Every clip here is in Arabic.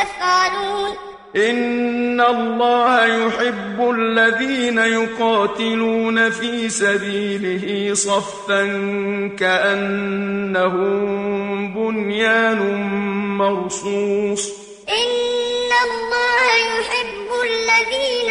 لا تفعلون إن الله يحب الذين يقاتلون في سبيله صفا كأنهم بنيان مرصوص. إن الله يحب الذين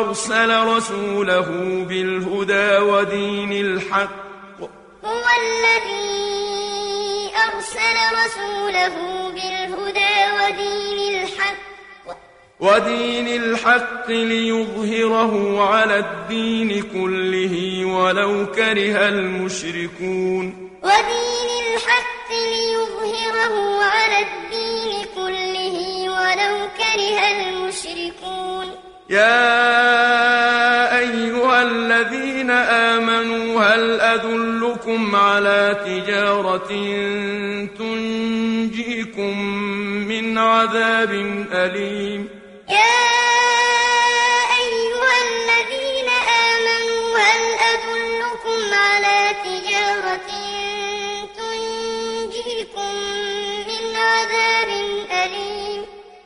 أرسل رسوله بالهدى ودين الحق. هو الذي أرسل رسوله بالهدى ودين الحق. ودين الحق ليظهره على الدين كله ولو كره المشركون. ودين الحق ليظهره على الدين يا أيها الذين آمنوا هل أدلكم على تجارة تنجيكم من عذاب أليم؟ يا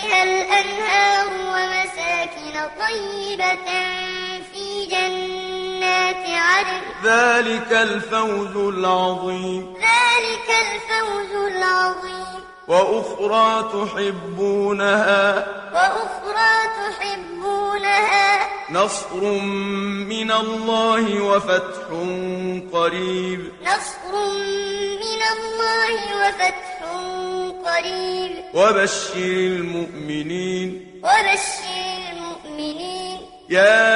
تحتها الأنهار ومساكن طيبة في جنات عدن. ذلك الفوز العظيم. ذلك الفوز العظيم. وأخرى تحبونها. وأخرى تحبونها. نصر من الله وفتح قريب. نصر من الله وفتح قريب. وبشر المؤمنين. وبشر المؤمنين. يا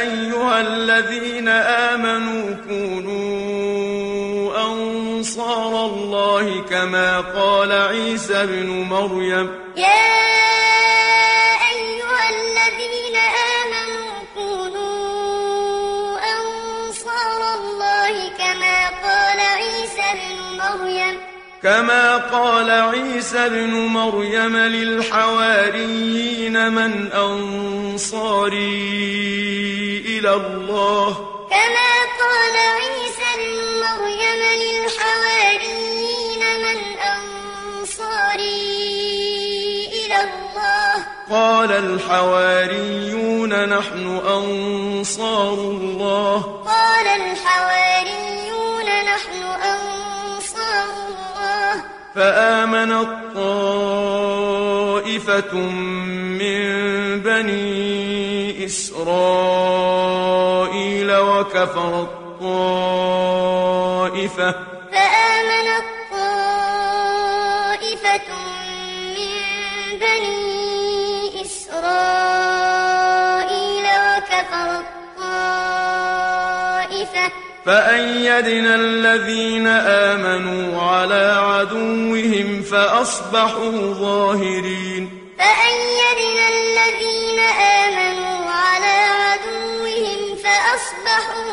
أيها الذين آمنوا كونوا أنصار الله كما قال عيسى ابن مريم. يا أيها الذين آمنوا كونوا أنصار الله كما قال عيسى ابن مريم. كما قال عيسى ابن مريم للحواريين من أنصاري إلى الله كما قال عيسى ابن مريم للحواريين من أنصاري إلى الله قال الحواريون نحن أنصار الله قال الحواريون فآمنت طائفة من بني إسرائيل وكفرت طائفة فآمنت طائفة من بني إسرائيل فأيدنا الذين آمنوا على عدوهم فأصبحوا ظاهرين. فأيدنا الذين آمنوا على عدوهم فأصبحوا